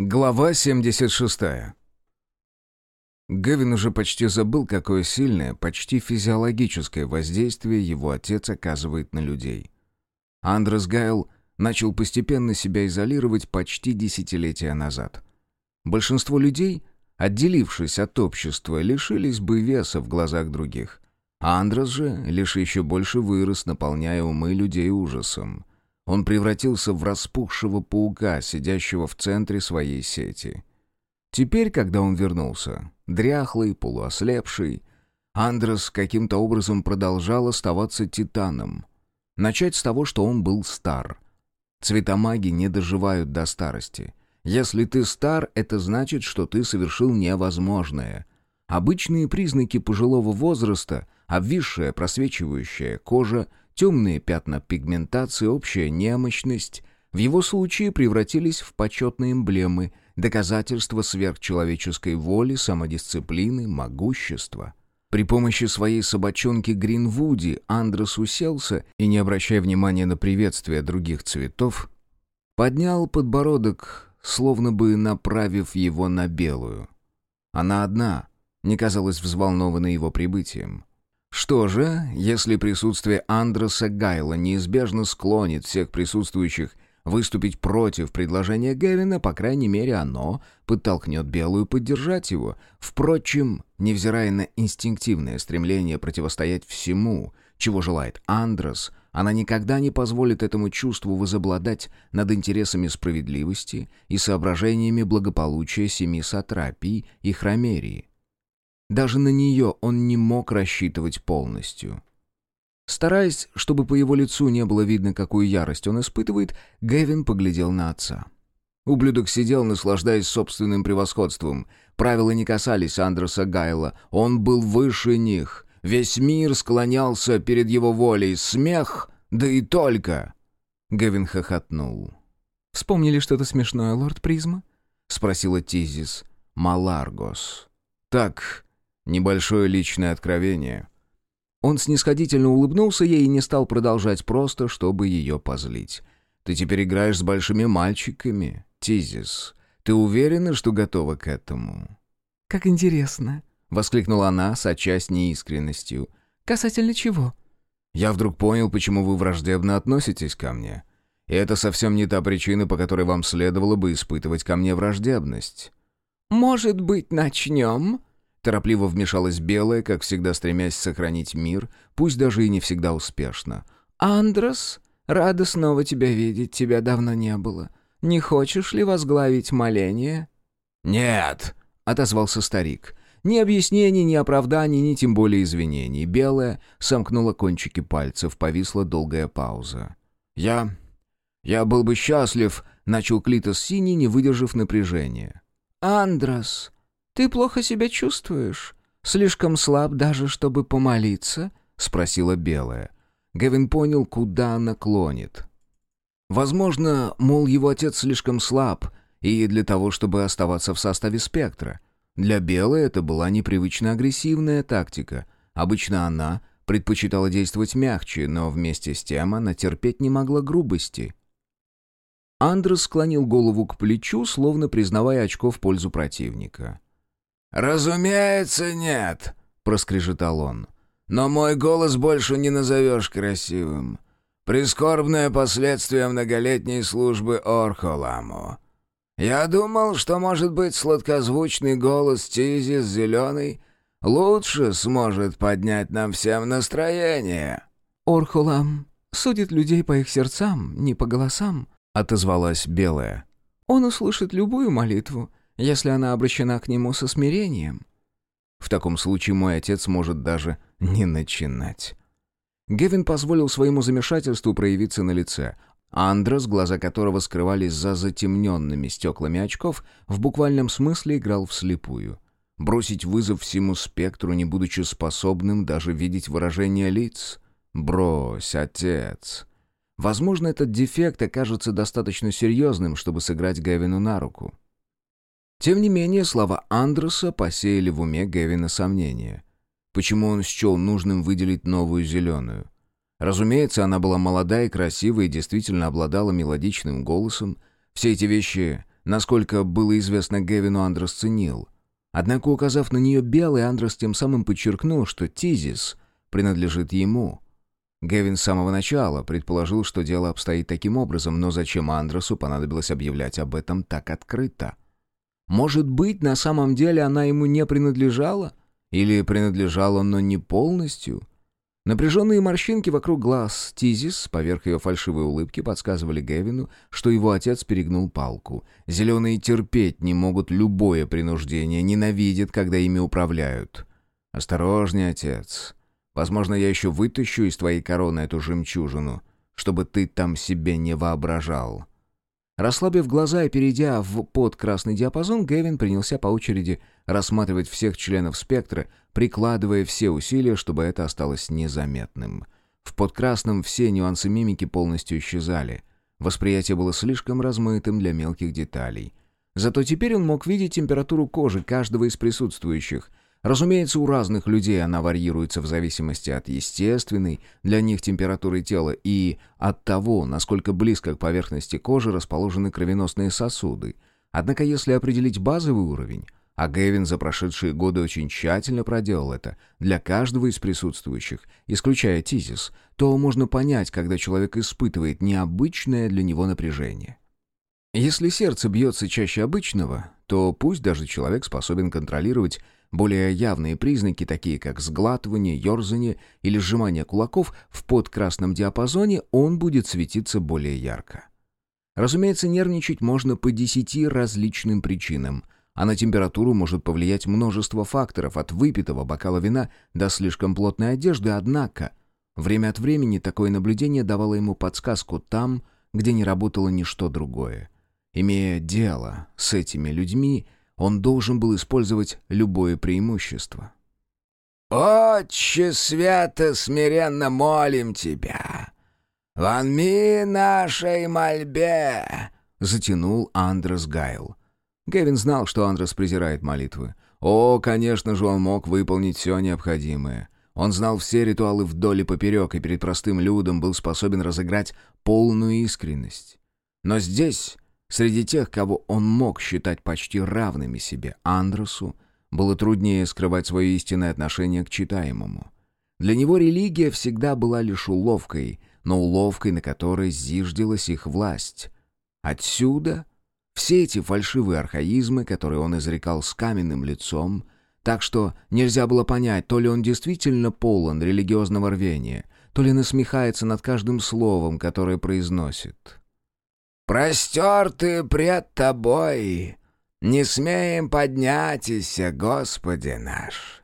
Глава 76. Гевин уже почти забыл, какое сильное, почти физиологическое воздействие его отец оказывает на людей. Андрес Гайл начал постепенно себя изолировать почти десятилетия назад. Большинство людей, отделившись от общества, лишились бы веса в глазах других. А Андрес же лишь еще больше вырос, наполняя умы людей ужасом. Он превратился в распухшего паука, сидящего в центре своей сети. Теперь, когда он вернулся, дряхлый, полуослепший, Андрес каким-то образом продолжал оставаться титаном. Начать с того, что он был стар. Цветомаги не доживают до старости. Если ты стар, это значит, что ты совершил невозможное. Обычные признаки пожилого возраста — обвисшая просвечивающая кожа, темные пятна пигментации, общая немощность в его случае превратились в почетные эмблемы, доказательства сверхчеловеческой воли, самодисциплины, могущества. При помощи своей собачонки Гринвуди Андрес уселся и, не обращая внимания на приветствие других цветов, поднял подбородок, словно бы направив его на белую. Она одна, не казалась взволнованной его прибытием. Что же, если присутствие Андреса Гайла неизбежно склонит всех присутствующих выступить против предложения Гевина, по крайней мере, оно подтолкнет Белую поддержать его. Впрочем, невзирая на инстинктивное стремление противостоять всему, чего желает Андрес, она никогда не позволит этому чувству возобладать над интересами справедливости и соображениями благополучия семи сатрапий и хромерии. Даже на нее он не мог рассчитывать полностью. Стараясь, чтобы по его лицу не было видно, какую ярость он испытывает, Гэвин поглядел на отца. Ублюдок сидел, наслаждаясь собственным превосходством. Правила не касались Андреса Гайла. Он был выше них. Весь мир склонялся перед его волей. Смех, да и только. Гэвин хохотнул. «Вспомнили что-то смешное, лорд Призма?» — спросила Тизис. «Маларгос». «Так, Небольшое личное откровение. Он снисходительно улыбнулся ей и не стал продолжать просто, чтобы ее позлить. «Ты теперь играешь с большими мальчиками, Тизис. Ты уверена, что готова к этому?» «Как интересно», — воскликнула она, сочась неискренностью. «Касательно чего?» «Я вдруг понял, почему вы враждебно относитесь ко мне. И это совсем не та причина, по которой вам следовало бы испытывать ко мне враждебность». «Может быть, начнем?» Торопливо вмешалась Белая, как всегда стремясь сохранить мир, пусть даже и не всегда успешно. «Андрос, рада снова тебя видеть, тебя давно не было. Не хочешь ли возглавить моление?» «Нет», — отозвался старик. Ни объяснений, ни оправданий, ни тем более извинений. Белая сомкнула кончики пальцев, повисла долгая пауза. «Я... я был бы счастлив», — начал Клитос Синий, не выдержав напряжения. «Андрос», «Ты плохо себя чувствуешь? Слишком слаб даже, чтобы помолиться?» — спросила Белая. Гевин понял, куда она клонит. Возможно, мол, его отец слишком слаб, и для того, чтобы оставаться в составе спектра. Для Белой это была непривычно агрессивная тактика. Обычно она предпочитала действовать мягче, но вместе с тем она терпеть не могла грубости. Андрес склонил голову к плечу, словно признавая очко в пользу противника. «Разумеется, нет», — проскрежетал он. «Но мой голос больше не назовешь красивым. Прискорбное последствие многолетней службы Орхоламу. Я думал, что, может быть, сладкозвучный голос Тизис Зеленый лучше сможет поднять нам всем настроение». «Орхолам судит людей по их сердцам, не по голосам», — отозвалась Белая. «Он услышит любую молитву» если она обращена к нему со смирением. В таком случае мой отец может даже не начинать. Гевин позволил своему замешательству проявиться на лице. Андрес, глаза которого скрывались за затемненными стеклами очков, в буквальном смысле играл вслепую. Бросить вызов всему спектру, не будучи способным даже видеть выражение лиц? Брось, отец. Возможно, этот дефект окажется достаточно серьезным, чтобы сыграть Гевину на руку. Тем не менее, слова Андреса посеяли в уме Гевина сомнения. Почему он счел нужным выделить новую зеленую? Разумеется, она была молода и красива и действительно обладала мелодичным голосом. Все эти вещи Насколько было известно Гевину, Андрес ценил. Однако, указав на нее белый, Андрес тем самым подчеркнул, что Тизис принадлежит ему. Гевин с самого начала предположил, что дело обстоит таким образом, но зачем Андресу понадобилось объявлять об этом так открыто? Может быть, на самом деле она ему не принадлежала? Или принадлежала, но не полностью? Напряженные морщинки вокруг глаз Тизис поверх ее фальшивой улыбки подсказывали Гевину, что его отец перегнул палку. Зеленые терпеть не могут любое принуждение, ненавидят, когда ими управляют. «Осторожней, отец. Возможно, я еще вытащу из твоей короны эту жемчужину, чтобы ты там себе не воображал». Расслабив глаза и перейдя в подкрасный диапазон, Гевин принялся по очереди рассматривать всех членов спектра, прикладывая все усилия, чтобы это осталось незаметным. В подкрасном все нюансы мимики полностью исчезали. Восприятие было слишком размытым для мелких деталей. Зато теперь он мог видеть температуру кожи каждого из присутствующих, Разумеется, у разных людей она варьируется в зависимости от естественной для них температуры тела и от того, насколько близко к поверхности кожи расположены кровеносные сосуды. Однако если определить базовый уровень, а Гэвин за прошедшие годы очень тщательно проделал это для каждого из присутствующих, исключая тизис, то можно понять, когда человек испытывает необычное для него напряжение. Если сердце бьется чаще обычного, то пусть даже человек способен контролировать более явные признаки, такие как сглатывание, ерзание или сжимание кулаков в подкрасном диапазоне, он будет светиться более ярко. Разумеется, нервничать можно по десяти различным причинам, а на температуру может повлиять множество факторов, от выпитого бокала вина до слишком плотной одежды, однако время от времени такое наблюдение давало ему подсказку там, где не работало ничто другое. Имея дело с этими людьми, он должен был использовать любое преимущество. «Отче свято смиренно молим тебя! Ванми нашей мольбе!» — затянул Андрес Гайл. Гевин знал, что Андрес презирает молитвы. О, конечно же, он мог выполнить все необходимое. Он знал все ритуалы вдоль и поперек, и перед простым людом был способен разыграть полную искренность. Но здесь Среди тех, кого он мог считать почти равными себе, Андресу, было труднее скрывать свое истинное отношение к читаемому. Для него религия всегда была лишь уловкой, но уловкой, на которой зиждилась их власть. Отсюда все эти фальшивые архаизмы, которые он изрекал с каменным лицом, так что нельзя было понять, то ли он действительно полон религиозного рвения, то ли насмехается над каждым словом, которое произносит. Простерты пред Тобой, не смеем поднятися, Господи наш.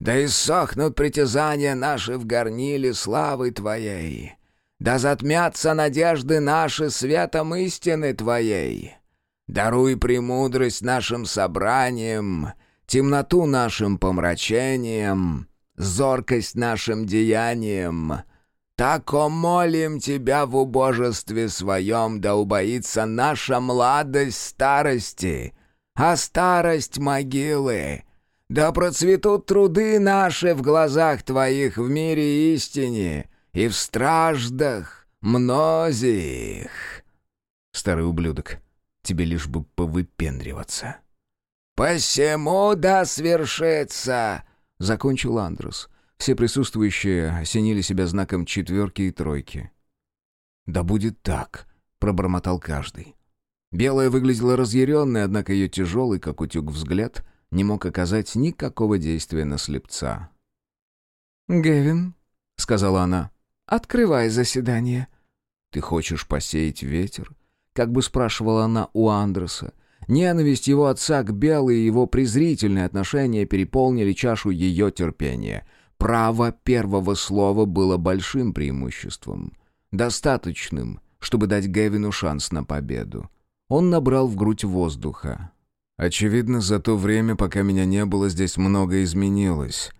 Да иссохнут притязания наши в горниле славы Твоей, да затмятся надежды наши светом истины Твоей. Даруй премудрость нашим собраниям, темноту нашим помрачением, зоркость нашим деяниям, Тако молим Тебя в убожестве своем, да убоится наша младость старости, а старость могилы. Да процветут труды наши в глазах Твоих в мире истине и в страждах мнозих. Старый ублюдок, тебе лишь бы повыпендриваться. «Посему да свершится!» — закончил Андрус. Все присутствующие осенили себя знаком четверки и тройки. «Да будет так», — пробормотал каждый. Белая выглядела разъяренной, однако ее тяжелый, как утюг, взгляд не мог оказать никакого действия на слепца. «Гевин», — сказала она, — «открывай заседание». «Ты хочешь посеять ветер?» — как бы спрашивала она у Андреса. Ненависть его отца к Белой и его презрительное отношение переполнили чашу ее терпения. Право первого слова было большим преимуществом. Достаточным, чтобы дать Гевину шанс на победу. Он набрал в грудь воздуха. «Очевидно, за то время, пока меня не было, здесь многое изменилось».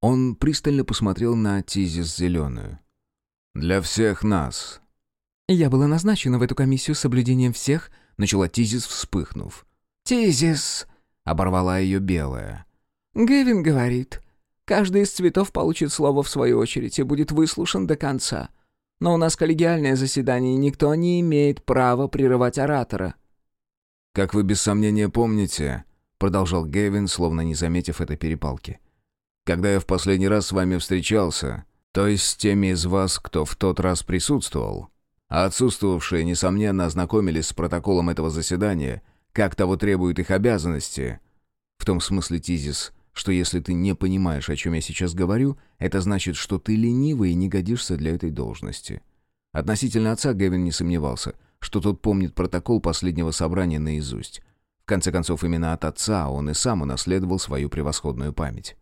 Он пристально посмотрел на Тизис Зеленую. «Для всех нас». «Я была назначена в эту комиссию с соблюдением всех», — начала Тизис, вспыхнув. «Тизис!» — оборвала ее белая. «Гевин говорит, Каждый из цветов получит слово в свою очередь и будет выслушан до конца. Но у нас коллегиальное заседание, и никто не имеет права прерывать оратора». «Как вы без сомнения помните», — продолжал Гевин, словно не заметив этой перепалки, «когда я в последний раз с вами встречался, то есть с теми из вас, кто в тот раз присутствовал, а отсутствовавшие, несомненно, ознакомились с протоколом этого заседания, как того требуют их обязанности, в том смысле, Тизис, что если ты не понимаешь, о чем я сейчас говорю, это значит, что ты ленивый и не годишься для этой должности. Относительно отца Гевин не сомневался, что тот помнит протокол последнего собрания наизусть. В конце концов, именно от отца он и сам унаследовал свою превосходную память.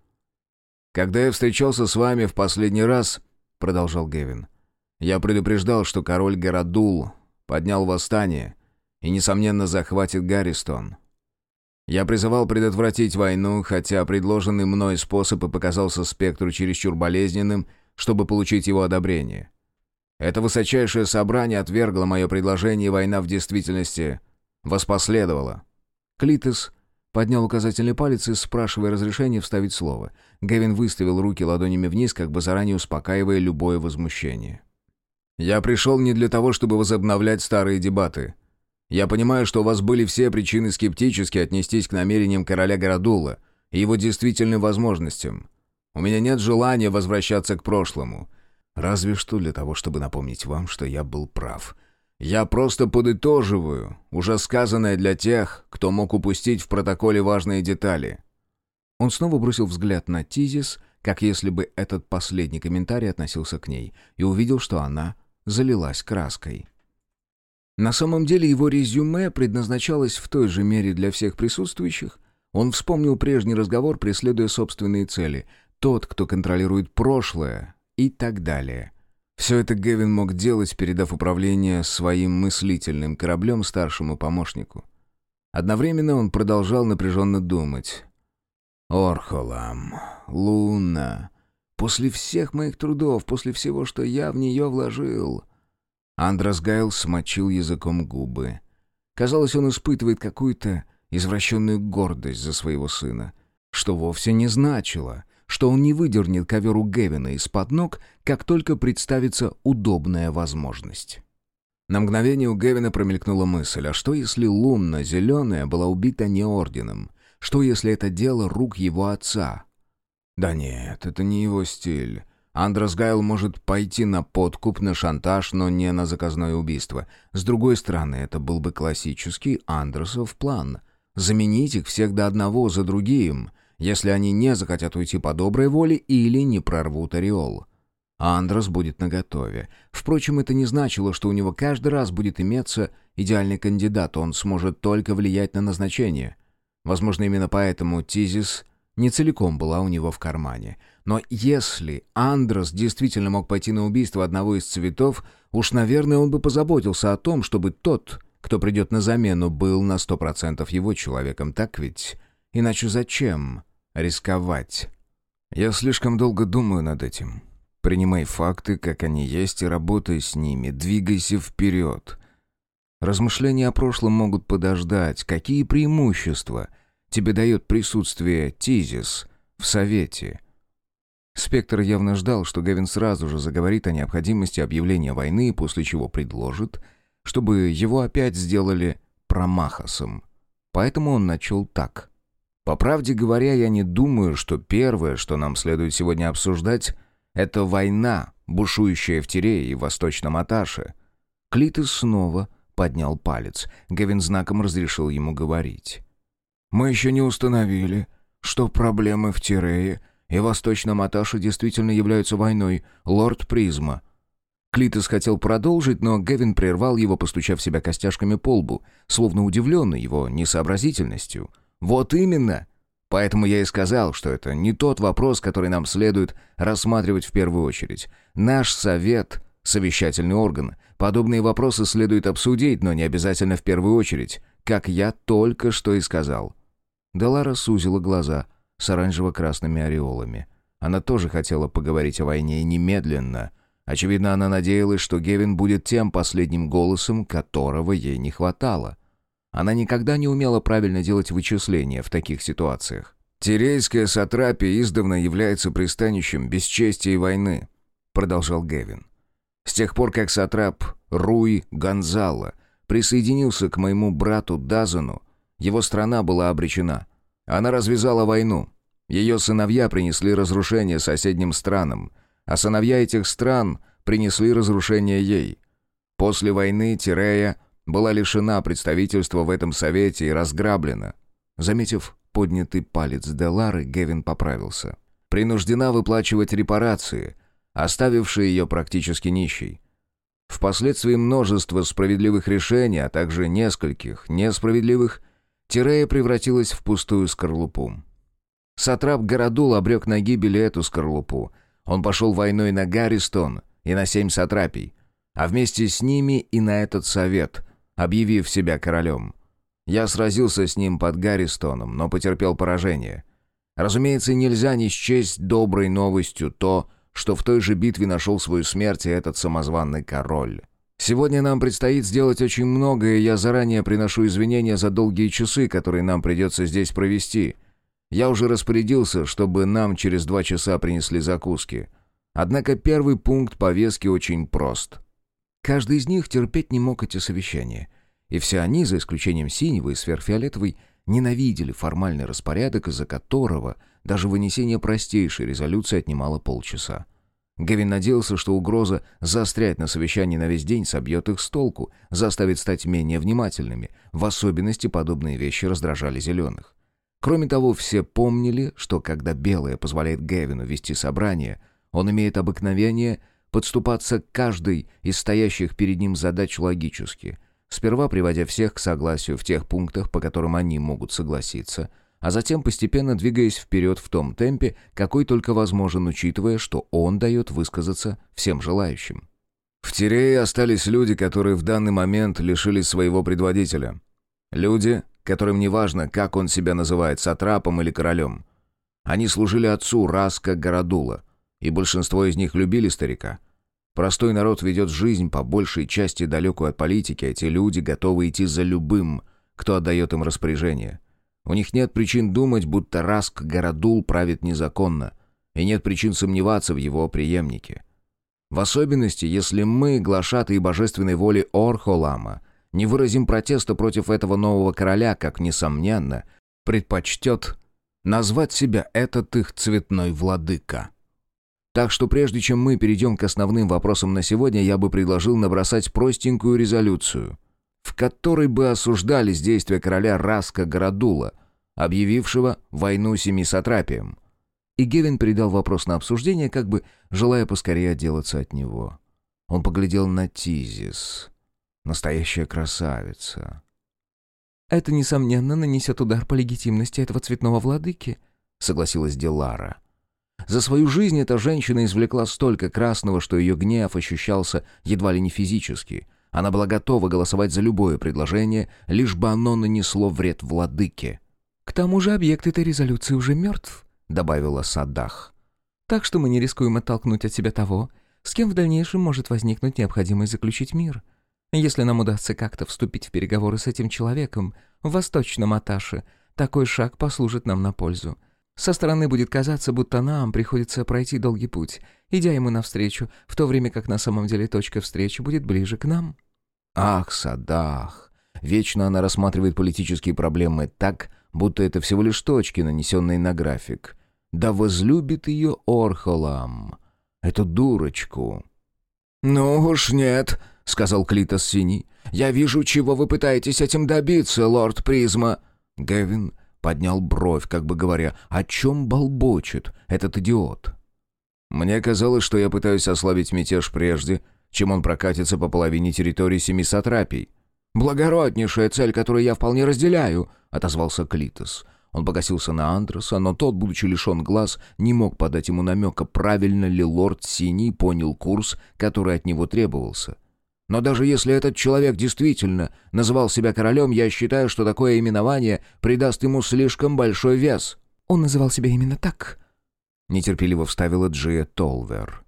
«Когда я встречался с вами в последний раз», — продолжал Гевин, — «я предупреждал, что король Городул поднял восстание и, несомненно, захватит Гарристон. Я призывал предотвратить войну, хотя предложенный мной способ и показался спектру чересчур болезненным, чтобы получить его одобрение. Это высочайшее собрание отвергло мое предложение, и война в действительности воспоследовала. Клитес поднял указательный палец и, спрашивая разрешения, вставить слово. Гевин выставил руки ладонями вниз, как бы заранее успокаивая любое возмущение. «Я пришел не для того, чтобы возобновлять старые дебаты. Я понимаю, что у вас были все причины скептически отнестись к намерениям короля Городула и его действительным возможностям. У меня нет желания возвращаться к прошлому. Разве что для того, чтобы напомнить вам, что я был прав. Я просто подытоживаю уже сказанное для тех, кто мог упустить в протоколе важные детали». Он снова бросил взгляд на Тизис, как если бы этот последний комментарий относился к ней, и увидел, что она залилась краской. На самом деле его резюме предназначалось в той же мере для всех присутствующих. Он вспомнил прежний разговор, преследуя собственные цели. Тот, кто контролирует прошлое, и так далее. Все это Гевин мог делать, передав управление своим мыслительным кораблем старшему помощнику. Одновременно он продолжал напряженно думать. «Орхолам, Луна, после всех моих трудов, после всего, что я в нее вложил...» Андрос Гайл смочил языком губы. Казалось, он испытывает какую-то извращенную гордость за своего сына, что вовсе не значило, что он не выдернет ковер у Гевина из-под ног, как только представится удобная возможность. На мгновение у Гевина промелькнула мысль, а что если Лунна, зеленая, была убита не орденом? Что если это дело рук его отца? Да нет, это не его стиль. Андрос Гайл может пойти на подкуп, на шантаж, но не на заказное убийство. С другой стороны, это был бы классический Андросов план. Заменить их всех до одного за другим, если они не захотят уйти по доброй воле или не прорвут ореол. Андрос будет наготове. Впрочем, это не значило, что у него каждый раз будет иметься идеальный кандидат, он сможет только влиять на назначение. Возможно, именно поэтому Тизис не целиком была у него в кармане. Но если Андрос действительно мог пойти на убийство одного из цветов, уж, наверное, он бы позаботился о том, чтобы тот, кто придет на замену, был на сто процентов его человеком, так ведь? Иначе зачем рисковать? Я слишком долго думаю над этим. Принимай факты, как они есть, и работай с ними, двигайся вперед. Размышления о прошлом могут подождать. Какие преимущества тебе дает присутствие Тизис в Совете?» Спектр явно ждал, что Гевин сразу же заговорит о необходимости объявления войны, после чего предложит, чтобы его опять сделали промахасом. Поэтому он начал так. «По правде говоря, я не думаю, что первое, что нам следует сегодня обсуждать, это война, бушующая в Тирее и Восточном Аташе». Клитес снова поднял палец. Гевин знаком разрешил ему говорить. «Мы еще не установили, что проблемы в Тирее и Восточном Аташе действительно являются войной, лорд Призма». Клитес хотел продолжить, но Гевин прервал его, постучав себя костяшками по лбу, словно удивленный его несообразительностью. «Вот именно! Поэтому я и сказал, что это не тот вопрос, который нам следует рассматривать в первую очередь. Наш совет — совещательный орган. Подобные вопросы следует обсудить, но не обязательно в первую очередь, как я только что и сказал». Делара сузила глаза — с оранжево-красными ореолами. Она тоже хотела поговорить о войне немедленно. Очевидно, она надеялась, что Гевин будет тем последним голосом, которого ей не хватало. Она никогда не умела правильно делать вычисления в таких ситуациях. «Тирейская сатрапия издавна является пристанищем бесчестия и войны», — продолжал Гевин. «С тех пор, как сатрап Руй Гонзало присоединился к моему брату Дазану, его страна была обречена. Она развязала войну. Ее сыновья принесли разрушение соседним странам, а сыновья этих стран принесли разрушение ей. После войны Тирея была лишена представительства в этом совете и разграблена. Заметив поднятый палец Делары, Гевин поправился. Принуждена выплачивать репарации, оставившие ее практически нищей. Впоследствии множества справедливых решений, а также нескольких несправедливых, Тирея превратилась в пустую скорлупу. Сатрап Городул обрек на гибель эту скорлупу. Он пошел войной на Гарристон и на семь сатрапий, а вместе с ними и на этот совет, объявив себя королем. Я сразился с ним под Гарристоном, но потерпел поражение. Разумеется, нельзя не счесть доброй новостью то, что в той же битве нашел свою смерть и этот самозванный король. Сегодня нам предстоит сделать очень многое, и я заранее приношу извинения за долгие часы, которые нам придется здесь провести. Я уже распорядился, чтобы нам через два часа принесли закуски. Однако первый пункт повестки очень прост. Каждый из них терпеть не мог эти совещания. И все они, за исключением синего и сверхфиолетовой, ненавидели формальный распорядок, из-за которого даже вынесение простейшей резолюции отнимало полчаса. Гевин надеялся, что угроза заострять на совещании на весь день собьет их с толку, заставит стать менее внимательными. В особенности подобные вещи раздражали зеленых. Кроме того, все помнили, что когда Белая позволяет Гевину вести собрание, он имеет обыкновение подступаться к каждой из стоящих перед ним задач логически – сперва приводя всех к согласию в тех пунктах, по которым они могут согласиться, а затем постепенно двигаясь вперед в том темпе, какой только возможен, учитывая, что он дает высказаться всем желающим. В Тирее остались люди, которые в данный момент лишились своего предводителя. Люди, которым не важно, как он себя называет, сатрапом или королем. Они служили отцу Раска Городула, и большинство из них любили старика – Простой народ ведет жизнь по большей части далекую от политики, а эти люди готовы идти за любым, кто отдает им распоряжение. У них нет причин думать, будто Раск Городул правит незаконно, и нет причин сомневаться в его преемнике. В особенности, если мы, глашатые божественной воли Орхолама, не выразим протеста против этого нового короля, как, несомненно, предпочтет назвать себя этот их цветной владыка. Так что прежде чем мы перейдем к основным вопросам на сегодня, я бы предложил набросать простенькую резолюцию, в которой бы осуждались действия короля Раска Городула, объявившего войну семи сатрапиям. И Гевин передал вопрос на обсуждение, как бы желая поскорее отделаться от него. Он поглядел на Тизис. Настоящая красавица. «Это, несомненно, нанесет удар по легитимности этого цветного владыки», — согласилась Делара. За свою жизнь эта женщина извлекла столько красного, что ее гнев ощущался едва ли не физически. Она была готова голосовать за любое предложение, лишь бы оно нанесло вред владыке. «К тому же объект этой резолюции уже мертв», — добавила Саддах. «Так что мы не рискуем оттолкнуть от себя того, с кем в дальнейшем может возникнуть необходимость заключить мир. Если нам удастся как-то вступить в переговоры с этим человеком в Восточном Аташе, такой шаг послужит нам на пользу. Со стороны будет казаться, будто нам приходится пройти долгий путь, идя ему навстречу, в то время как на самом деле точка встречи будет ближе к нам». «Ах, Садах! Вечно она рассматривает политические проблемы так, будто это всего лишь точки, нанесенные на график. Да возлюбит ее Орхолам, эту дурочку». «Ну уж нет», — сказал Клитос Синий. «Я вижу, чего вы пытаетесь этим добиться, лорд Призма». Гевин поднял бровь, как бы говоря, о чем болбочет этот идиот. Мне казалось, что я пытаюсь ослабить мятеж прежде, чем он прокатится по половине территории семи сатрапий. «Благороднейшая цель, которую я вполне разделяю», — отозвался Клитос. Он погасился на Андроса, но тот, будучи лишен глаз, не мог подать ему намека, правильно ли лорд Синий понял курс, который от него требовался. Но даже если этот человек действительно называл себя королем, я считаю, что такое именование придаст ему слишком большой вес». «Он называл себя именно так», — нетерпеливо вставила Джия Толвер.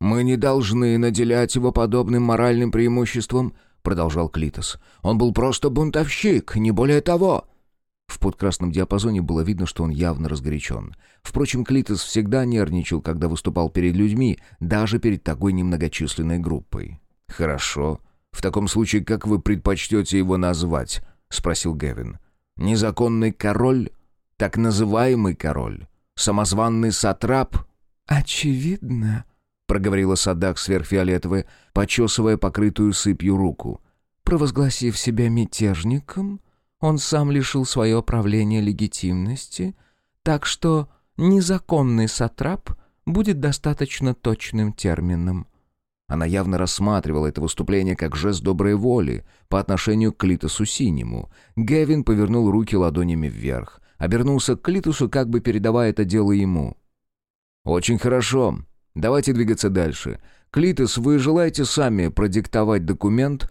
«Мы не должны наделять его подобным моральным преимуществом», — продолжал Клитос. «Он был просто бунтовщик, не более того». В подкрасном диапазоне было видно, что он явно разгорячен. Впрочем, Клитос всегда нервничал, когда выступал перед людьми, даже перед такой немногочисленной группой. «Хорошо», «В таком случае, как вы предпочтете его назвать?» — спросил Гевин. «Незаконный король? Так называемый король? Самозванный сатрап?» «Очевидно», — проговорила Садак сверхфиолетовая, почесывая покрытую сыпью руку. «Провозгласив себя мятежником, он сам лишил свое правление легитимности, так что незаконный сатрап будет достаточно точным термином». Она явно рассматривала это выступление как жест доброй воли по отношению к Клитосу Синему. Гевин повернул руки ладонями вверх, обернулся к Клитусу, как бы передавая это дело ему. «Очень хорошо. Давайте двигаться дальше. Клитос, вы желаете сами продиктовать документ?»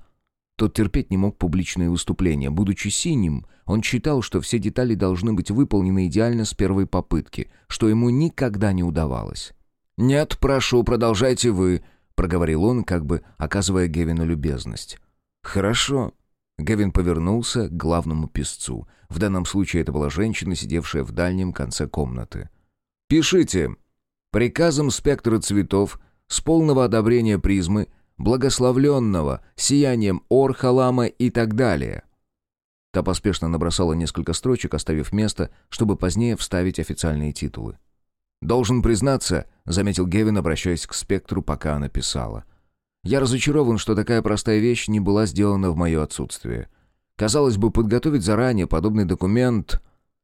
Тот терпеть не мог публичные выступления. Будучи синим, он считал, что все детали должны быть выполнены идеально с первой попытки, что ему никогда не удавалось. «Нет, прошу, продолжайте вы», — проговорил он, как бы оказывая Гевину любезность. «Хорошо». Гевин повернулся к главному писцу. В данном случае это была женщина, сидевшая в дальнем конце комнаты. «Пишите. Приказом спектра цветов, с полного одобрения призмы, благословленного, сиянием Орхалама и так далее». Та поспешно набросала несколько строчек, оставив место, чтобы позднее вставить официальные титулы. «Должен признаться», — заметил Гевин, обращаясь к спектру, пока она писала. «Я разочарован, что такая простая вещь не была сделана в мое отсутствие. Казалось бы, подготовить заранее подобный документ...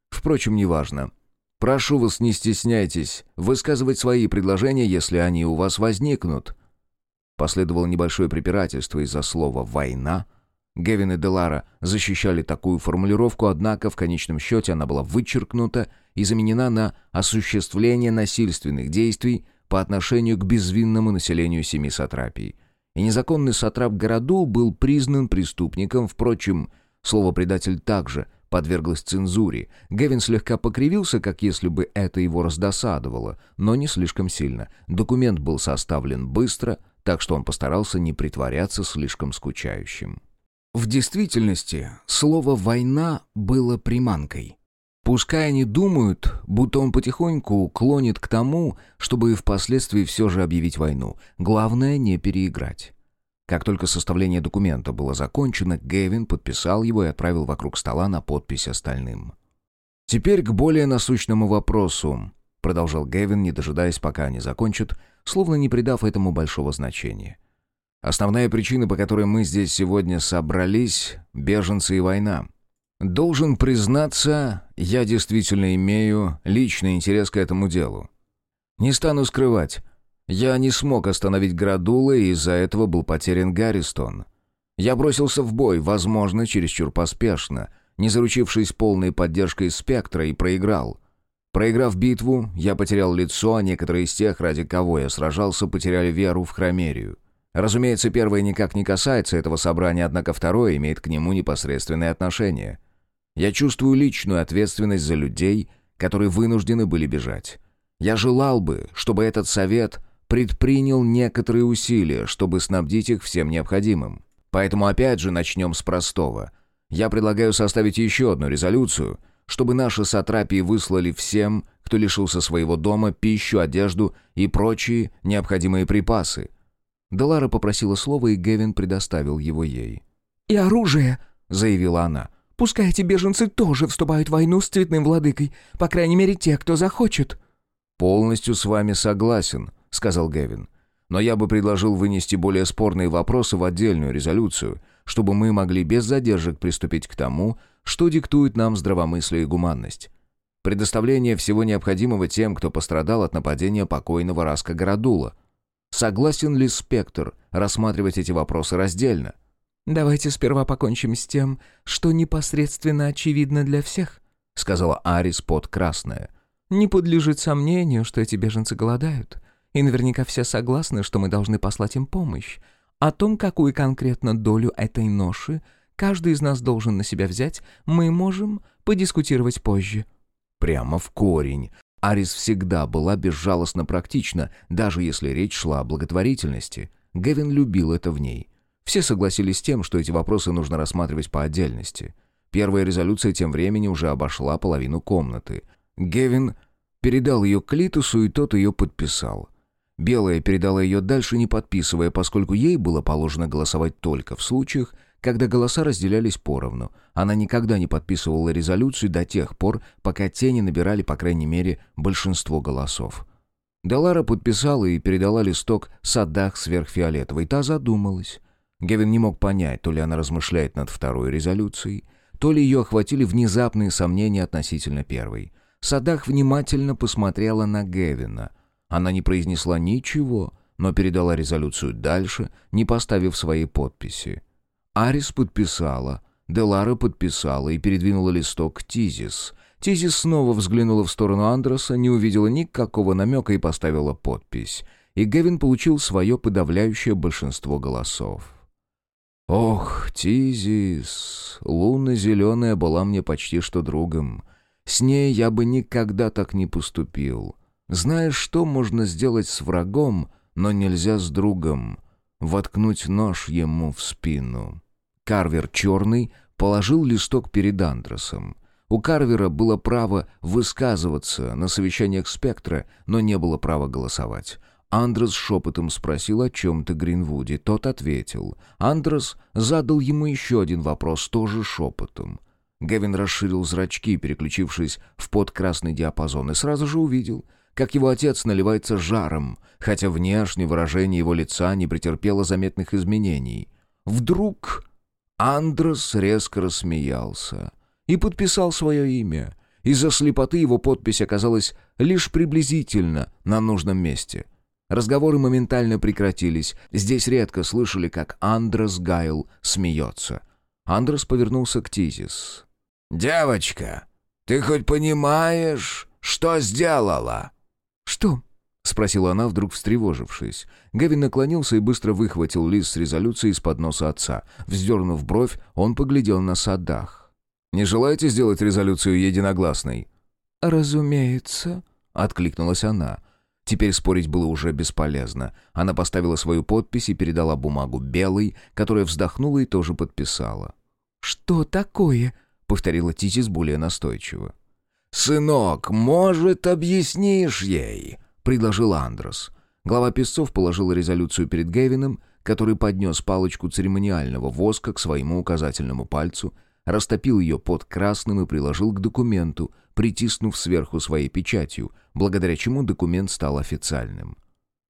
Впрочем, неважно. Прошу вас, не стесняйтесь, высказывать свои предложения, если они у вас возникнут». Последовало небольшое препирательство из-за слова «война», Гевин и Делара защищали такую формулировку, однако в конечном счете она была вычеркнута и заменена на осуществление насильственных действий по отношению к безвинному населению семи сатрапий. И незаконный сатрап Городул был признан преступником, впрочем, слово «предатель» также подверглось цензуре. Гевин слегка покривился, как если бы это его раздосадовало, но не слишком сильно. Документ был составлен быстро, так что он постарался не притворяться слишком скучающим. В действительности, слово «война» было приманкой. Пускай они думают, будто он потихоньку клонит к тому, чтобы впоследствии все же объявить войну. Главное — не переиграть. Как только составление документа было закончено, Гэвин подписал его и отправил вокруг стола на подпись остальным. «Теперь к более насущному вопросу», — продолжал Гэвин, не дожидаясь, пока они закончат, словно не придав этому большого значения — Основная причина, по которой мы здесь сегодня собрались — беженцы и война. Должен признаться, я действительно имею личный интерес к этому делу. Не стану скрывать, я не смог остановить Градула, и из-за этого был потерян Гарристон. Я бросился в бой, возможно, чересчур поспешно, не заручившись полной поддержкой спектра, и проиграл. Проиграв битву, я потерял лицо, а некоторые из тех, ради кого я сражался, потеряли веру в Хромерию. Разумеется, первое никак не касается этого собрания, однако второе имеет к нему непосредственное отношение. Я чувствую личную ответственность за людей, которые вынуждены были бежать. Я желал бы, чтобы этот совет предпринял некоторые усилия, чтобы снабдить их всем необходимым. Поэтому опять же начнем с простого. Я предлагаю составить еще одну резолюцию, чтобы наши сатрапии выслали всем, кто лишился своего дома, пищу, одежду и прочие необходимые припасы – Делара попросила слова, и Гевин предоставил его ей. «И оружие!» — заявила она. «Пускай эти беженцы тоже вступают в войну с цветным владыкой, по крайней мере, те, кто захочет». «Полностью с вами согласен», — сказал Гевин. «Но я бы предложил вынести более спорные вопросы в отдельную резолюцию, чтобы мы могли без задержек приступить к тому, что диктует нам здравомыслие и гуманность. Предоставление всего необходимого тем, кто пострадал от нападения покойного Раска Городула — Согласен ли спектр рассматривать эти вопросы раздельно? «Давайте сперва покончим с тем, что непосредственно очевидно для всех», сказала Арис под красное. «Не подлежит сомнению, что эти беженцы голодают, и наверняка все согласны, что мы должны послать им помощь. О том, какую конкретно долю этой ноши каждый из нас должен на себя взять, мы можем подискутировать позже». Прямо в корень. Арис всегда была безжалостно практична, даже если речь шла о благотворительности. Гевин любил это в ней. Все согласились с тем, что эти вопросы нужно рассматривать по отдельности. Первая резолюция тем временем уже обошла половину комнаты. Гевин передал ее Клитусу, и тот ее подписал. Белая передала ее дальше, не подписывая, поскольку ей было положено голосовать только в случаях, когда голоса разделялись поровну. Она никогда не подписывала резолюцию до тех пор, пока те не набирали, по крайней мере, большинство голосов. Делара подписала и передала листок Садах сверхфиолетовой. Та задумалась. Гевин не мог понять, то ли она размышляет над второй резолюцией, то ли ее охватили внезапные сомнения относительно первой. Садах внимательно посмотрела на Гевина. Она не произнесла ничего, но передала резолюцию дальше, не поставив своей подписи. Арис подписала, Делара подписала и передвинула листок к Тизис. Тизис снова взглянула в сторону Андреса, не увидела никакого намека и поставила подпись. И Гевин получил свое подавляющее большинство голосов. «Ох, Тизис, луна зеленая была мне почти что другом. С ней я бы никогда так не поступил. Знаешь, что можно сделать с врагом, но нельзя с другом? Воткнуть нож ему в спину». Карвер черный положил листок перед Андресом. У Карвера было право высказываться на совещаниях спектра, но не было права голосовать. Андрес шепотом спросил о чем-то Гринвуде. Тот ответил. Андрес задал ему еще один вопрос, тоже шепотом. Гевин расширил зрачки, переключившись в подкрасный диапазон, и сразу же увидел, как его отец наливается жаром, хотя внешнее выражение его лица не претерпело заметных изменений. Вдруг Андрес резко рассмеялся и подписал свое имя. Из-за слепоты его подпись оказалась лишь приблизительно на нужном месте — Разговоры моментально прекратились. Здесь редко слышали, как Андрес Гайл смеется. Андрес повернулся к Тизис. «Девочка, ты хоть понимаешь, что сделала?» «Что?» — спросила она, вдруг встревожившись. Гевин наклонился и быстро выхватил лист с резолюцией из-под носа отца. Вздернув бровь, он поглядел на Садах. «Не желаете сделать резолюцию единогласной?» «Разумеется», — откликнулась она. Теперь спорить было уже бесполезно. Она поставила свою подпись и передала бумагу белой, которая вздохнула и тоже подписала. «Что такое?» — повторила Титис более настойчиво. «Сынок, может, объяснишь ей?» — предложил Андрос. Глава песцов положила резолюцию перед Гевином, который поднес палочку церемониального воска к своему указательному пальцу, растопил ее под красным и приложил к документу, притиснув сверху своей печатью, благодаря чему документ стал официальным.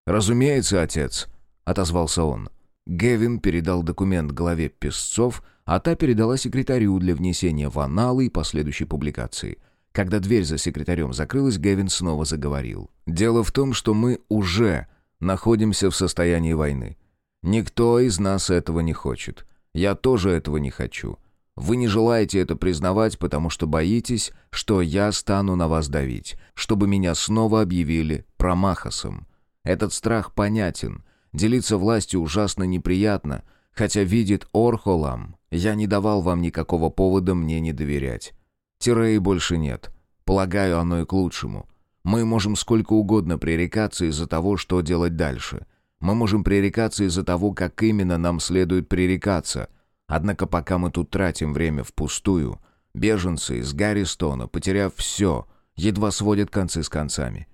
«Разумеется, отец», — отозвался он. Гевин передал документ главе Песцов, а та передала секретарю для внесения в аналы и последующей публикации. Когда дверь за секретарем закрылась, Гевин снова заговорил. «Дело в том, что мы уже находимся в состоянии войны. Никто из нас этого не хочет. Я тоже этого не хочу. Вы не желаете это признавать, потому что боитесь, что я стану на вас давить, чтобы меня снова объявили промахасом. Этот страх понятен. Делиться властью ужасно неприятно, хотя видит Орхолам, я не давал вам никакого повода мне не доверять. Тиреи больше нет. Полагаю, оно и к лучшему. Мы можем сколько угодно пререкаться из-за того, что делать дальше. Мы можем пререкаться из-за того, как именно нам следует пререкаться — Однако пока мы тут тратим время впустую, беженцы из Гарристона, потеряв все, едва сводят концы с концами.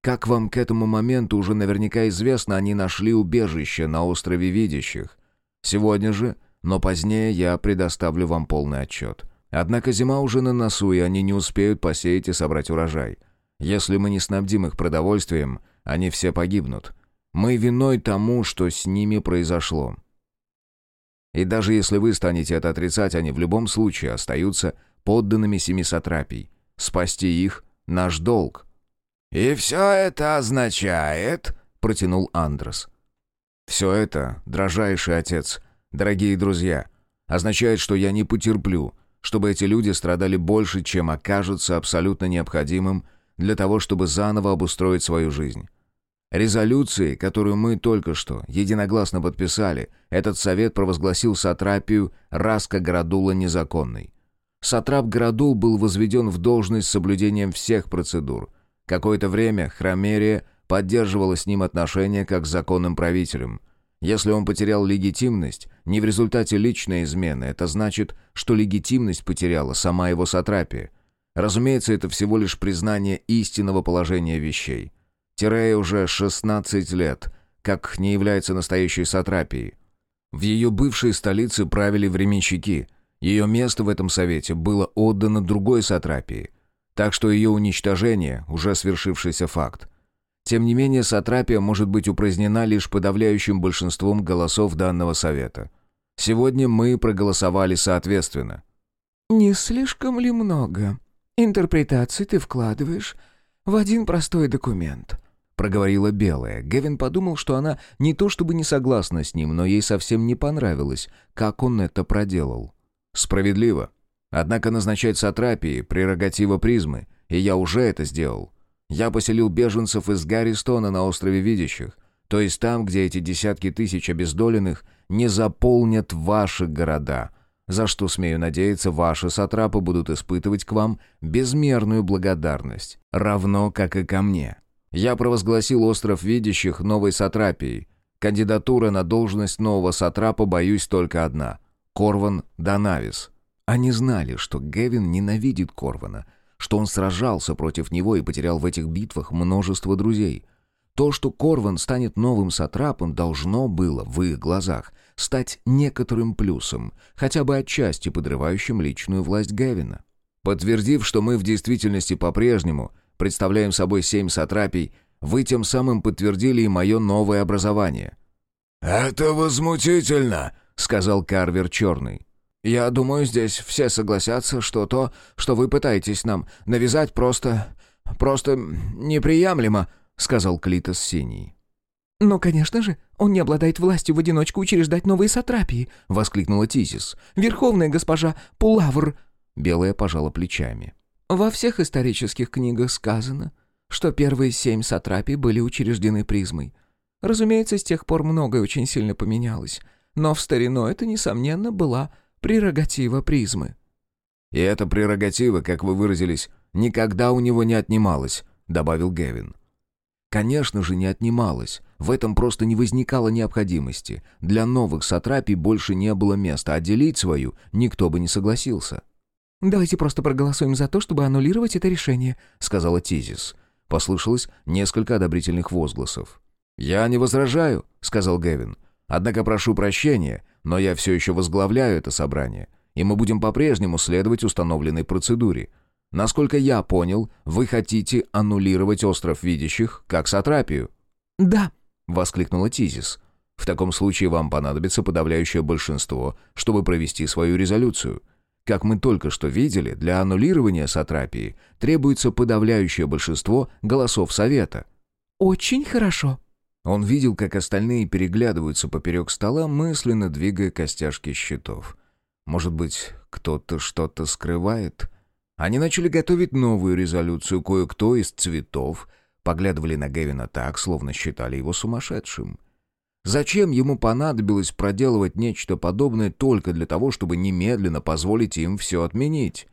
Как вам к этому моменту уже наверняка известно, они нашли убежище на острове Видящих. Сегодня же, но позднее я предоставлю вам полный отчет. Однако зима уже на носу, и они не успеют посеять и собрать урожай. Если мы не снабдим их продовольствием, они все погибнут. Мы виной тому, что с ними произошло. И даже если вы станете это отрицать, они в любом случае остаются подданными семи сатрапий. Спасти их — наш долг». «И все это означает...» — протянул Андрес. «Все это, дрожайший отец, дорогие друзья, означает, что я не потерплю, чтобы эти люди страдали больше, чем окажется абсолютно необходимым для того, чтобы заново обустроить свою жизнь. Резолюции, которую мы только что единогласно подписали, этот совет провозгласил сатрапию Раска Градула незаконной. Сатрап Градул был возведен в должность с соблюдением всех процедур. Какое-то время Хромерия поддерживала с ним отношения как с законным правителем. Если он потерял легитимность, не в результате личной измены, это значит, что легитимность потеряла сама его сатрапия. Разумеется, это всего лишь признание истинного положения вещей. Тирея уже 16 лет, как не является настоящей сатрапией. В ее бывшей столице правили временщики. Ее место в этом совете было отдано другой сатрапии. Так что ее уничтожение – уже свершившийся факт. Тем не менее, сатрапия может быть упразднена лишь подавляющим большинством голосов данного совета. Сегодня мы проголосовали соответственно. «Не слишком ли много интерпретаций ты вкладываешь в один простой документ?» проговорила Белая. Гевин подумал, что она не то чтобы не согласна с ним, но ей совсем не понравилось, как он это проделал. «Справедливо. Однако назначать сатрапии — прерогатива призмы, и я уже это сделал. Я поселил беженцев из Гарристона на острове Видящих, то есть там, где эти десятки тысяч обездоленных не заполнят ваши города, за что, смею надеяться, ваши сатрапы будут испытывать к вам безмерную благодарность, равно как и ко мне. Я провозгласил остров видящих новой сатрапией. Кандидатура на должность нового сатрапа, боюсь, только одна — Корван Данавис. Они знали, что Гевин ненавидит Корвана, что он сражался против него и потерял в этих битвах множество друзей. То, что Корван станет новым сатрапом, должно было, в их глазах, стать некоторым плюсом, хотя бы отчасти подрывающим личную власть Гевина. Подтвердив, что мы в действительности по-прежнему представляем собой семь сатрапий, вы тем самым подтвердили и мое новое образование». «Это возмутительно», — сказал Карвер Черный. «Я думаю, здесь все согласятся, что то, что вы пытаетесь нам навязать, просто... просто неприемлемо», — сказал Клитос Синий. «Но, конечно же, он не обладает властью в одиночку учреждать новые сатрапии», — воскликнула Тизис. «Верховная госпожа Пулавр...» Белая пожала плечами. Во всех исторических книгах сказано, что первые семь сатрапий были учреждены призмой. Разумеется, с тех пор многое очень сильно поменялось, но в старину это, несомненно, была прерогатива призмы. «И эта прерогатива, как вы выразились, никогда у него не отнималась», — добавил Гевин. Конечно же, не отнималась. В этом просто не возникало необходимости. Для новых сатрапий больше не было места, а делить свою никто бы не согласился. «Давайте просто проголосуем за то, чтобы аннулировать это решение», — сказала Тизис. Послышалось несколько одобрительных возгласов. «Я не возражаю», — сказал Гевин. «Однако прошу прощения, но я все еще возглавляю это собрание, и мы будем по-прежнему следовать установленной процедуре. Насколько я понял, вы хотите аннулировать остров видящих как сатрапию?» «Да», — воскликнула Тизис. «В таком случае вам понадобится подавляющее большинство, чтобы провести свою резолюцию. Как мы только что видели, для аннулирования сатрапии требуется подавляющее большинство голосов Совета. «Очень хорошо». Он видел, как остальные переглядываются поперек стола, мысленно двигая костяшки щитов. Может быть, кто-то что-то скрывает? Они начали готовить новую резолюцию, кое-кто из цветов поглядывали на Гевина так, словно считали его сумасшедшим. Зачем ему понадобилось проделывать нечто подобное только для того, чтобы немедленно позволить им все отменить?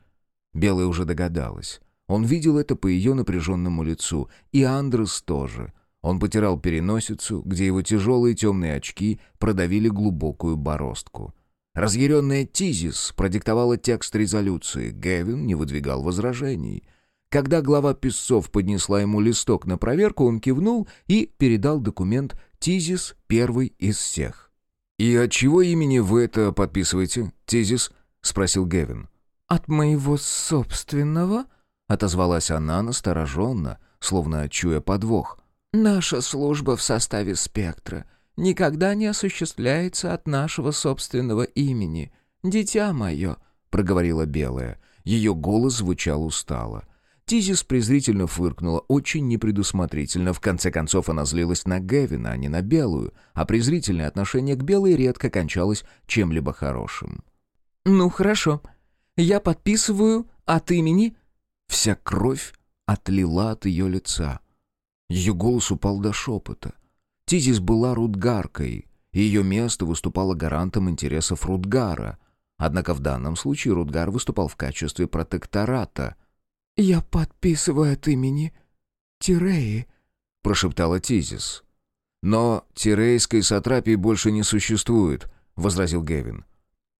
Белая уже догадалась. Он видел это по ее напряженному лицу. И Андрес тоже. Он потирал переносицу, где его тяжелые темные очки продавили глубокую бороздку. Разъяренная Тизис продиктовала текст резолюции. Гевин не выдвигал возражений. Когда глава Песцов поднесла ему листок на проверку, он кивнул и передал документ Тизис первый из всех. «И от чего имени вы это подписываете, Тизис?» — спросил Гевин. «От моего собственного?» — отозвалась она настороженно, словно чуя подвох. «Наша служба в составе «Спектра» никогда не осуществляется от нашего собственного имени. Дитя мое», — проговорила Белая. Ее голос звучал устало. Тизис презрительно фыркнула, очень непредусмотрительно. В конце концов, она злилась на Гевина, а не на Белую, а презрительное отношение к Белой редко кончалось чем-либо хорошим. «Ну, хорошо. Я подписываю от имени...» Вся кровь отлила от ее лица. Ее голос упал до шепота. Тизис была рудгаркой, и ее место выступало гарантом интересов Рудгара. Однако в данном случае Рудгар выступал в качестве протектората — «Я подписываю от имени Тиреи», — прошептала Тизис. «Но тирейской сатрапии больше не существует», — возразил Гевин.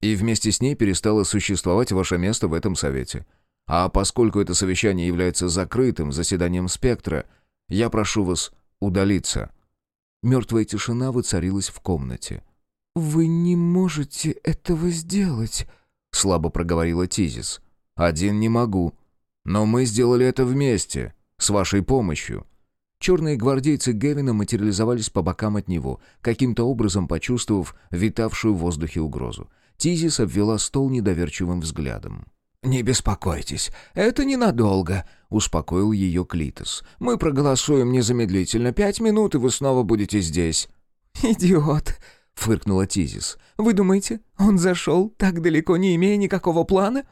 «И вместе с ней перестало существовать ваше место в этом совете. А поскольку это совещание является закрытым заседанием спектра, Я прошу вас удалиться». Мертвая тишина воцарилась в комнате. «Вы не можете этого сделать», — слабо проговорила Тизис. «Один не могу. Но мы сделали это вместе, с вашей помощью». Черные гвардейцы Гевина материализовались по бокам от него, каким-то образом почувствовав витавшую в воздухе угрозу. Тизис обвела стол недоверчивым взглядом. «Не беспокойтесь, это ненадолго», — успокоил ее Клитос. «Мы проголосуем незамедлительно. Пять минут, и вы снова будете здесь». «Идиот», — фыркнула Тизис. «Вы думаете, он зашел так далеко, не имея никакого плана?»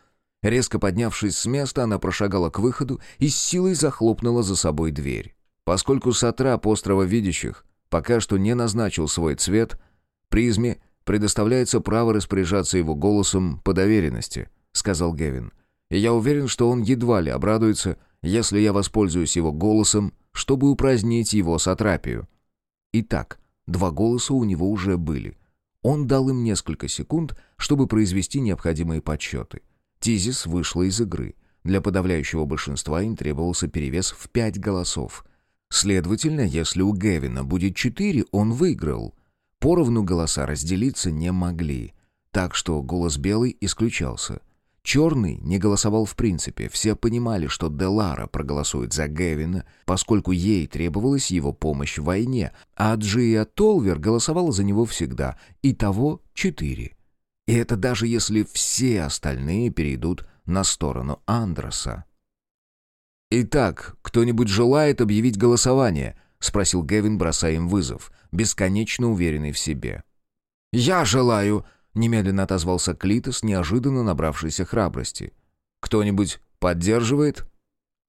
Резко поднявшись с места, она прошагала к выходу и с силой захлопнула за собой дверь. Поскольку сатрап острова видящих пока что не назначил свой цвет, призме предоставляется право распоряжаться его голосом по доверенности, сказал Гевин. И я уверен, что он едва ли обрадуется, если я воспользуюсь его голосом, чтобы упразднить его сатрапию. Итак, два голоса у него уже были. Он дал им несколько секунд, чтобы произвести необходимые подсчеты. Тизис вышла из игры. Для подавляющего большинства им требовался перевес в пять голосов. Следовательно, если у Гевина будет четыре, он выиграл. Поровну голоса разделиться не могли, так что голос белый исключался. Черный не голосовал в принципе, все понимали, что Делара проголосует за Гевина, поскольку ей требовалась его помощь в войне, а Джия Толвер голосовала за него всегда, и того четыре. И это даже если все остальные перейдут на сторону Андроса. «Итак, кто-нибудь желает объявить голосование?» — спросил Гевин, бросая им вызов, бесконечно уверенный в себе. «Я желаю!» — немедленно отозвался Клитос, неожиданно набравшийся храбрости. «Кто-нибудь поддерживает?»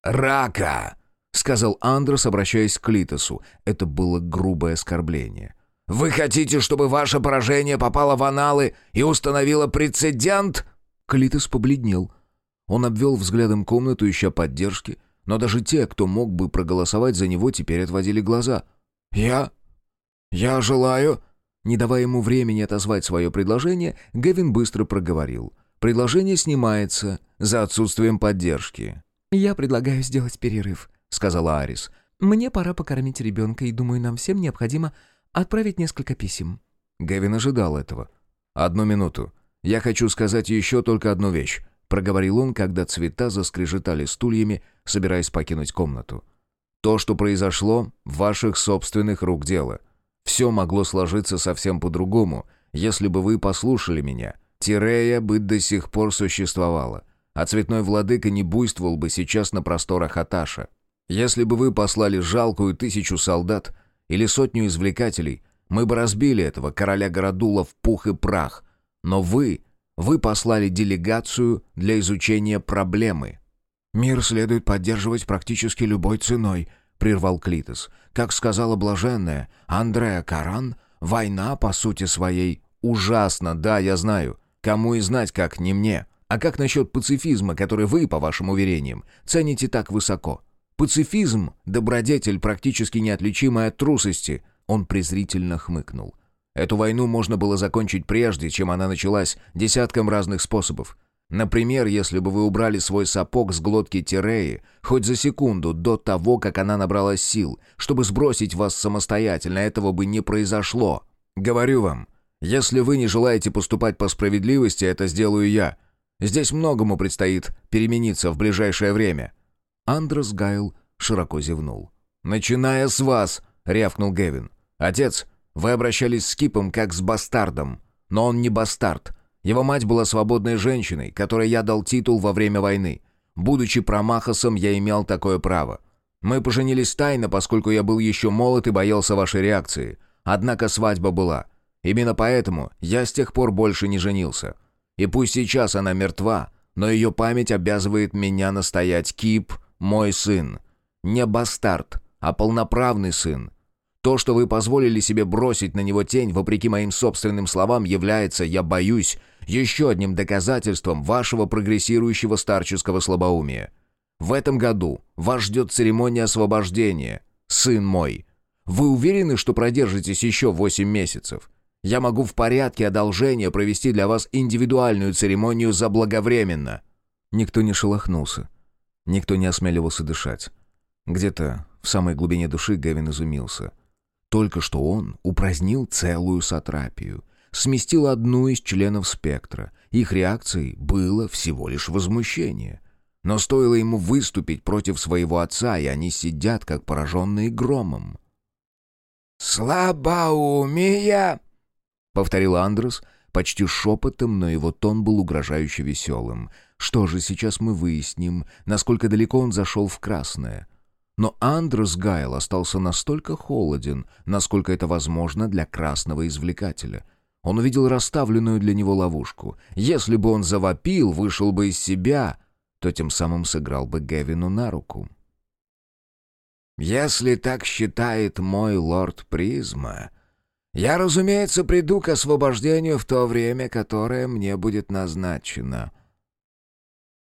«Рака!» — сказал Андрос, обращаясь к Клитосу. Это было грубое оскорбление. «Вы хотите, чтобы ваше поражение попало в аналы и установило прецедент?» Клитос побледнел. Он обвел взглядом комнату, ища поддержки, но даже те, кто мог бы проголосовать за него, теперь отводили глаза. «Я? Я желаю...» Не давая ему времени отозвать свое предложение, Гевин быстро проговорил. «Предложение снимается за отсутствием поддержки». «Я предлагаю сделать перерыв», — сказала Арис. «Мне пора покормить ребенка, и думаю, нам всем необходимо отправить несколько писем». Гевин ожидал этого. «Одну минуту. Я хочу сказать еще только одну вещь. — проговорил он, когда цвета заскрежетали стульями, собираясь покинуть комнату. «То, что произошло, ваших собственных рук дело. Все могло сложиться совсем по-другому, если бы вы послушали меня. Тирея бы до сих пор существовала, а цветной владыка не буйствовал бы сейчас на просторах Аташа. Если бы вы послали жалкую тысячу солдат или сотню извлекателей, мы бы разбили этого короля Городула в пух и прах. Но вы вы послали делегацию для изучения проблемы». «Мир следует поддерживать практически любой ценой», — прервал Клитос. «Как сказала блаженная Андреа Каран, война, по сути своей, ужасна, да, я знаю. Кому и знать, как не мне. А как насчет пацифизма, который вы, по вашим уверениям, цените так высоко? Пацифизм — добродетель, практически неотличимая от трусости». Он презрительно хмыкнул. Эту войну можно было закончить прежде, чем она началась, десятком разных способов. Например, если бы вы убрали свой сапог с глотки Тиреи хоть за секунду до того, как она набрала сил, чтобы сбросить вас самостоятельно, этого бы не произошло. Говорю вам, если вы не желаете поступать по справедливости, это сделаю я. Здесь многому предстоит перемениться в ближайшее время». Андрес Гайл широко зевнул. «Начиная с вас», — рявкнул Гевин. «Отец, вы обращались с Кипом как с бастардом. Но он не бастард. Его мать была свободной женщиной, которой я дал титул во время войны. Будучи промахосом, я имел такое право. Мы поженились тайно, поскольку я был еще молод и боялся вашей реакции. Однако свадьба была. Именно поэтому я с тех пор больше не женился. И пусть сейчас она мертва, но ее память обязывает меня настоять. Кип — мой сын. Не бастард, а полноправный сын. То, что вы позволили себе бросить на него тень, вопреки моим собственным словам, является, я боюсь, еще одним доказательством вашего прогрессирующего старческого слабоумия. В этом году вас ждет церемония освобождения, сын мой. Вы уверены, что продержитесь еще восемь месяцев? Я могу в порядке одолжения провести для вас индивидуальную церемонию заблаговременно». Никто не шелохнулся. Никто не осмеливался дышать. Где-то В самой глубине души Гевин изумился. Только что он упразднил целую сатрапию, сместил одну из членов спектра. Их реакцией было всего лишь возмущение. Но стоило ему выступить против своего отца, и они сидят, как пораженные громом. «Слабоумие!» — повторил Андрес, почти шепотом, но его тон был угрожающе веселым. «Что же, сейчас мы выясним, насколько далеко он зашел в красное». Но Андрес Гайл остался настолько холоден, насколько это возможно для красного извлекателя. Он увидел расставленную для него ловушку. Если бы он завопил, вышел бы из себя, то тем самым сыграл бы Гевину на руку. «Если так считает мой лорд Призма, я, разумеется, приду к освобождению в то время, которое мне будет назначено.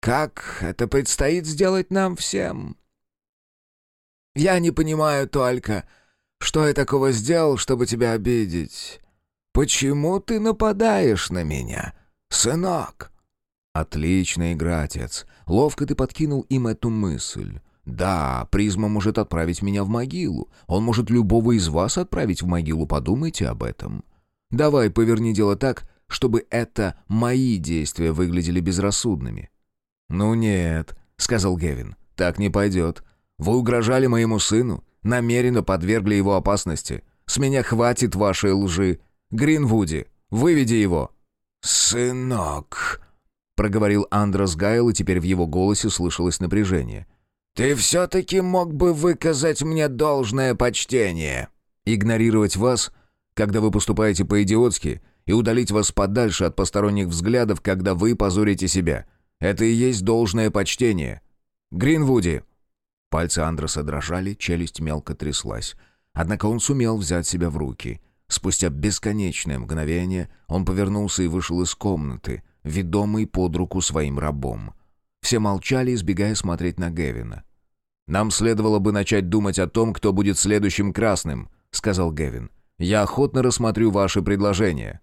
Как это предстоит сделать нам всем?» Я не понимаю только, что я такого сделал, чтобы тебя обидеть. Почему ты нападаешь на меня, сынок?» «Отличная игра, отец. Ловко ты подкинул им эту мысль. Да, призма может отправить меня в могилу. Он может любого из вас отправить в могилу, подумайте об этом. Давай, поверни дело так, чтобы это мои действия выглядели безрассудными». «Ну нет», — сказал Гевин, — «так не пойдет. Вы угрожали моему сыну, намеренно подвергли его опасности. С меня хватит вашей лжи. Гринвуди, выведи его». «Сынок», — проговорил Андрос Гайл, и теперь в его голосе слышалось напряжение. «Ты все-таки мог бы выказать мне должное почтение». «Игнорировать вас, когда вы поступаете по-идиотски, и удалить вас подальше от посторонних взглядов, когда вы позорите себя. Это и есть должное почтение. Гринвуди, Пальцы Андреса дрожали, челюсть мелко тряслась. Однако он сумел взять себя в руки. Спустя бесконечное мгновение он повернулся и вышел из комнаты, ведомый под руку своим рабом. Все молчали, избегая смотреть на Гевина. «Нам следовало бы начать думать о том, кто будет следующим красным», — сказал Гевин. «Я охотно рассмотрю ваши предложения».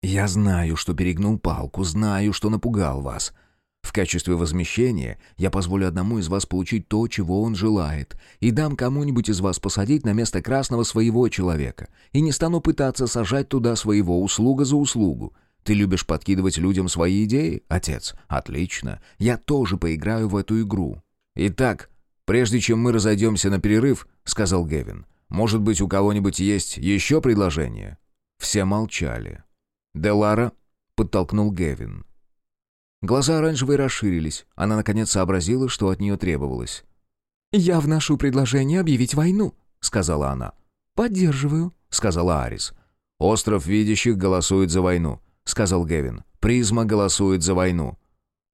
«Я знаю, что перегнул палку, знаю, что напугал вас. В качестве возмещения я позволю одному из вас получить то, чего он желает, и дам кому-нибудь из вас посадить на место красного своего человека, и не стану пытаться сажать туда своего услуга за услугу. Ты любишь подкидывать людям свои идеи, отец? Отлично. Я тоже поиграю в эту игру. Итак, прежде чем мы разойдемся на перерыв, сказал Гевин, может быть, у кого-нибудь есть еще предложение? Все молчали. Делара подтолкнул Гевин. Глаза оранжевой расширились. Она, наконец, сообразила, что от нее требовалось. «Я вношу предложение объявить войну», — сказала она. «Поддерживаю», — сказала Арис. «Остров видящих голосует за войну», — сказал Гевин. «Призма голосует за войну».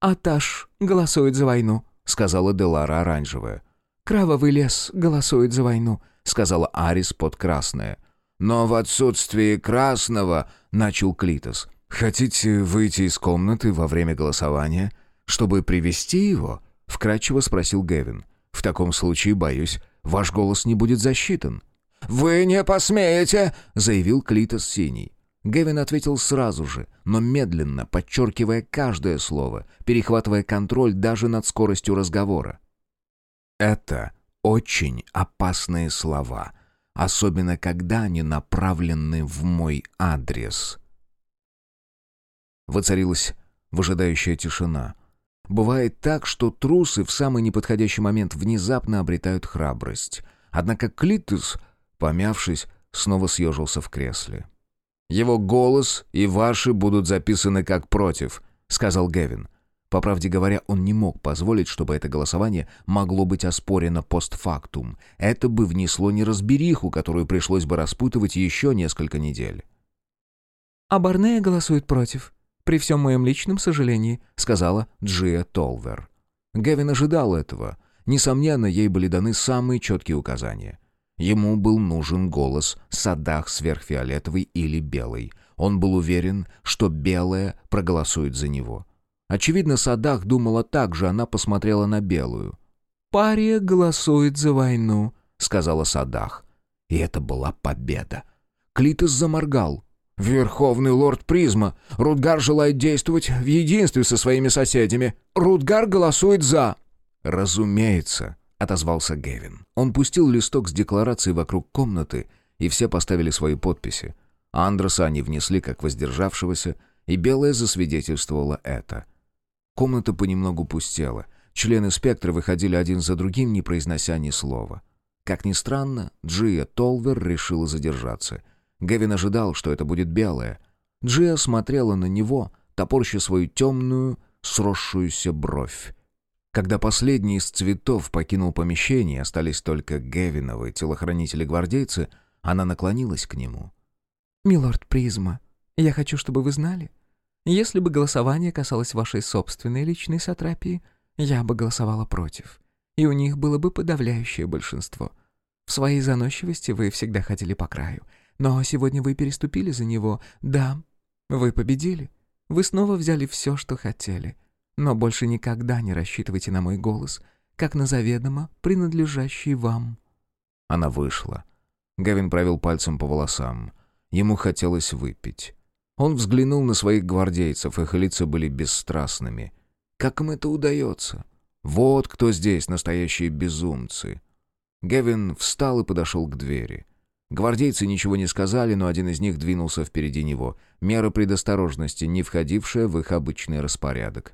«Аташ голосует за войну», — сказала Делара Оранжевая. «Кровавый лес голосует за войну», — сказала Арис под красное. «Но в отсутствии красного», — начал Клитос, «Хотите выйти из комнаты во время голосования, чтобы привести его?» — вкратчиво спросил Гевин. «В таком случае, боюсь, ваш голос не будет засчитан». «Вы не посмеете!» — заявил Клитос Синий. Гевин ответил сразу же, но медленно, подчеркивая каждое слово, перехватывая контроль даже над скоростью разговора. «Это очень опасные слова, особенно когда они направлены в мой адрес». Воцарилась выжидающая тишина. Бывает так, что трусы в самый неподходящий момент внезапно обретают храбрость. Однако Клитус, помявшись, снова съежился в кресле. «Его голос и ваши будут записаны как против», — сказал Гевин. По правде говоря, он не мог позволить, чтобы это голосование могло быть оспорено постфактум. Это бы внесло неразбериху, которую пришлось бы распутывать еще несколько недель. «А Барнея голосует против», «При всем моем личном сожалении», — сказала Джия Толвер. Гевин ожидал этого. Несомненно, ей были даны самые четкие указания. Ему был нужен голос Садах сверхфиолетовый или белый. Он был уверен, что белая проголосует за него. Очевидно, Садах думала так же, она посмотрела на белую. «Пария голосует за войну», — сказала Садах. И это была победа. Клитос заморгал. «Верховный лорд Призма. Рудгар желает действовать в единстве со своими соседями. Рудгар голосует за». «Разумеется», — отозвался Гевин. Он пустил листок с декларацией вокруг комнаты, и все поставили свои подписи. Андреса они внесли как воздержавшегося, и Белая засвидетельствовала это. Комната понемногу пустела. Члены спектра выходили один за другим, не произнося ни слова. Как ни странно, Джия Толвер решила задержаться. Гевин ожидал, что это будет Белая. Джия смотрела на него, топорща свою темную, сросшуюся бровь. Когда последний из цветов покинул помещение, остались только Гевиновы телохранители-гвардейцы, она наклонилась к нему. «Милорд Призма, я хочу, чтобы вы знали. Если бы голосование касалось вашей собственной личной сатрапии, я бы голосовала против. И у них было бы подавляющее большинство. В своей заносчивости вы всегда ходили по краю. Но сегодня вы переступили за него. Да, вы победили. Вы снова взяли все, что хотели. Но больше никогда не рассчитывайте на мой голос, как на заведомо принадлежащий вам». Она вышла. Гавин провел пальцем по волосам. Ему хотелось выпить. Он взглянул на своих гвардейцев, их лица были бесстрастными. Как им это удается? Вот кто здесь настоящие безумцы. Гевин встал и подошел к двери. Гвардейцы ничего не сказали, но один из них двинулся впереди него. Мера предосторожности, не входившая в их обычный распорядок.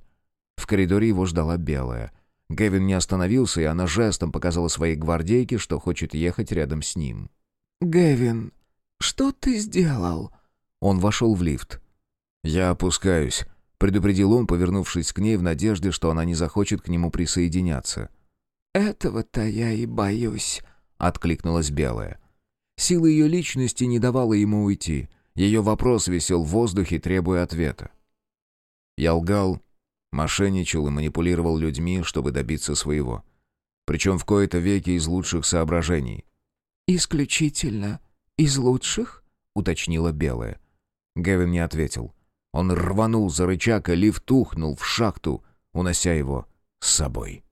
В коридоре его ждала белая. Гевин не остановился, и она жестом показала своей гвардейке, что хочет ехать рядом с ним. «Гевин, что ты сделал?» Он вошел в лифт. «Я опускаюсь», — предупредил он, повернувшись к ней в надежде, что она не захочет к нему присоединяться. «Этого-то я и боюсь», — откликнулась Белая. Сила ее личности не давала ему уйти. Ее вопрос висел в воздухе, требуя ответа. Я лгал, мошенничал и манипулировал людьми, чтобы добиться своего. Причем в кои-то веки из лучших соображений. «Исключительно из лучших?» — уточнила Белая. Гевин не ответил. Он рванул за рычаг, и лифт ухнул в шахту, унося его с собой.